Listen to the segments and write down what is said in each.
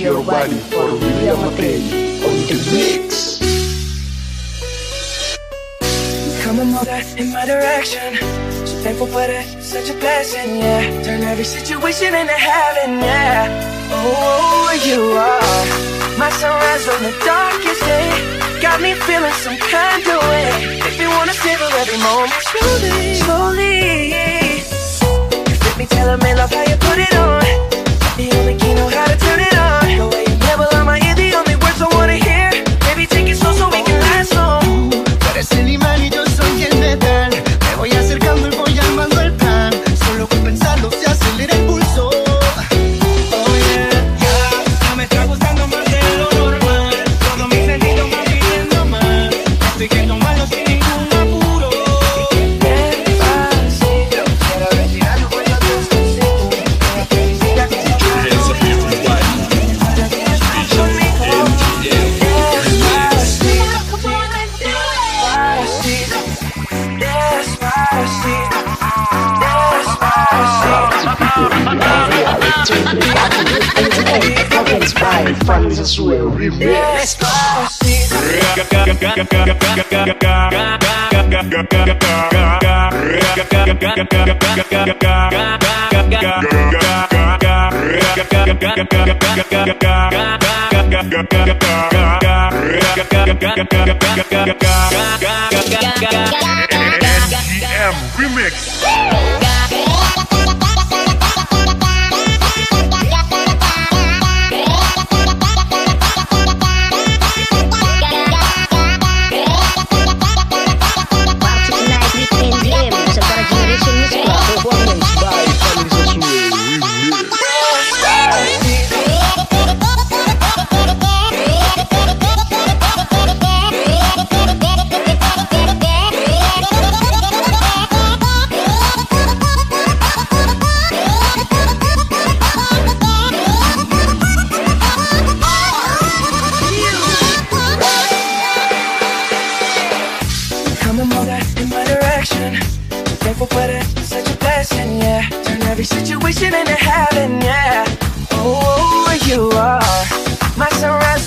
your body for William McLean on the mix. Come on, mother, in my direction. So thankful for that, such a blessing, yeah. Turn every situation into heaven, yeah. Oh, you are my sunrise on the darkest day. Got me feeling some kind of way. If you wanna savor every moment slowly, slowly. You fit me, tell me, love how you put it on. The only vai fazer a sua Remix.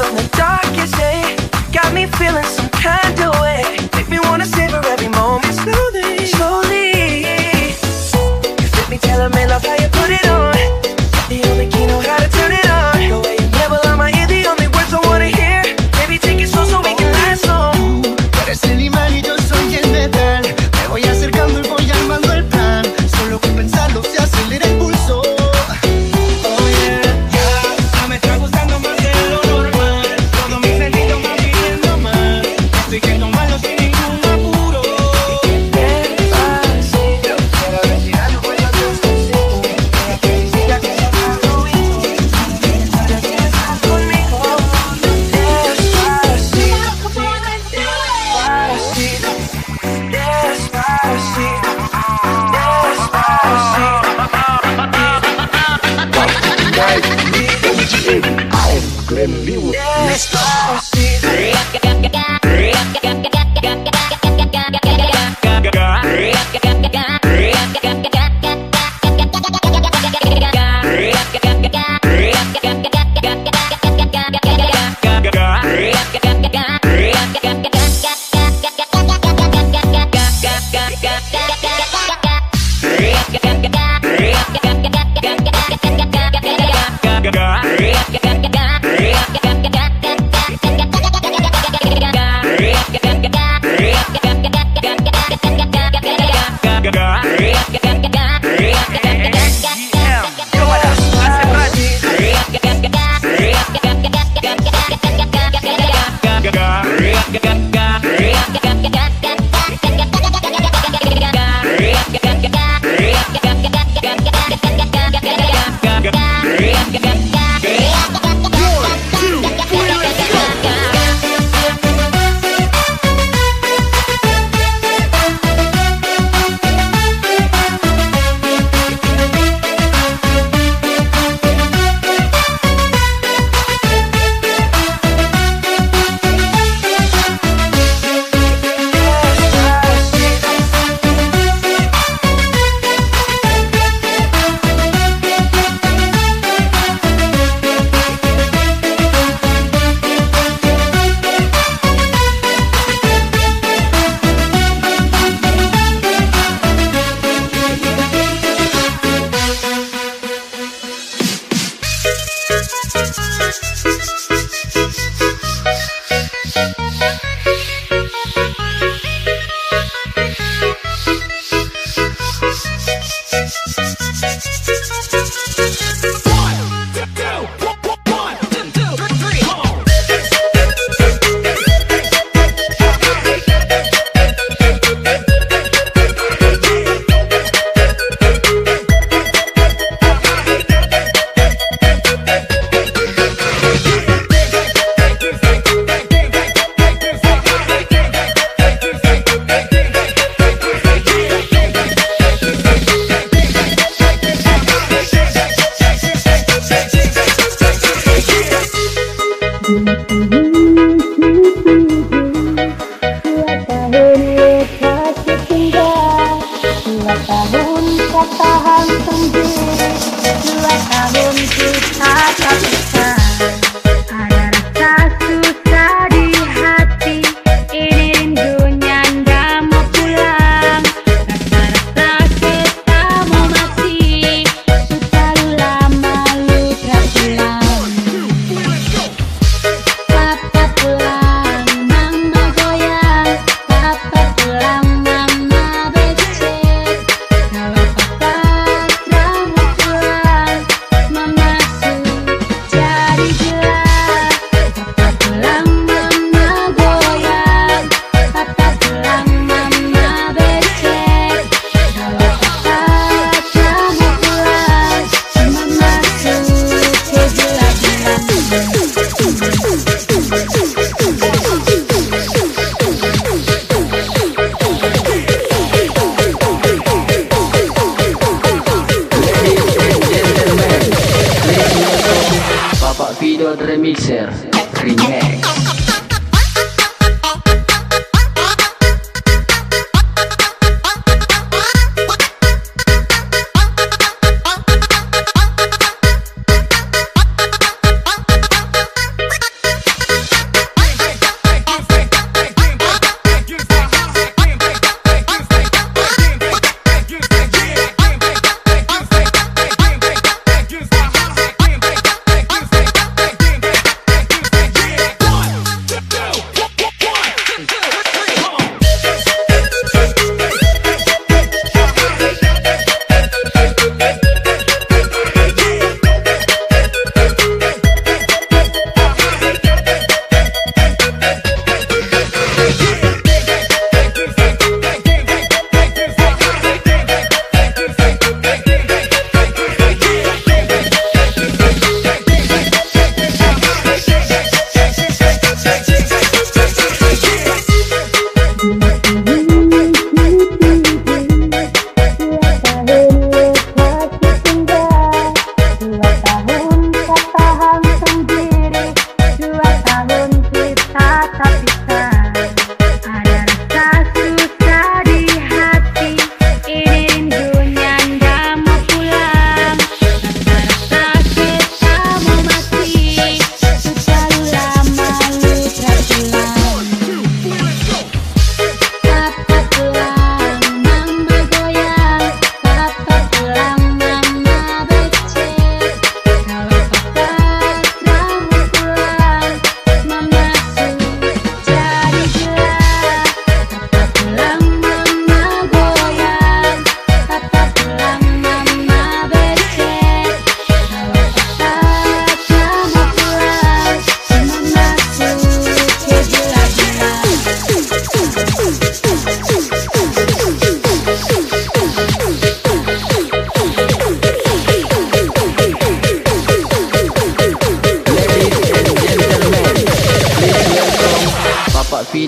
on the darkest day. Glenn Lewis. Let's.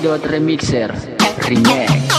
Remixer Remix